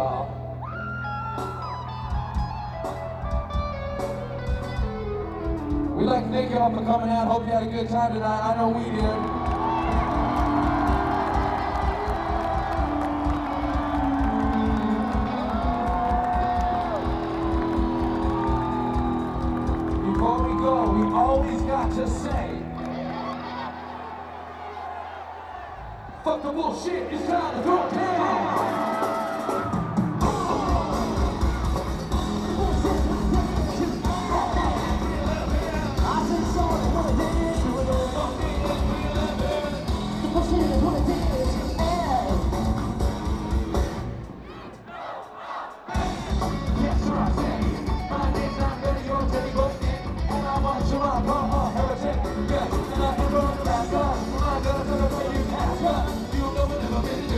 We'd like to thank y'all for coming out. Hope you had a good time tonight. I know we did. Before we go, we always got to say, fuck the bullshit, it's time.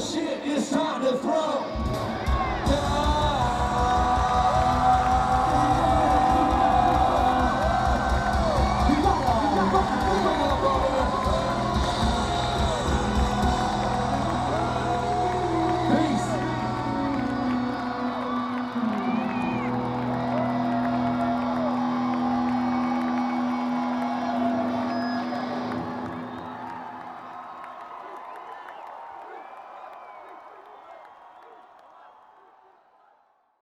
Shit, it's time to throw.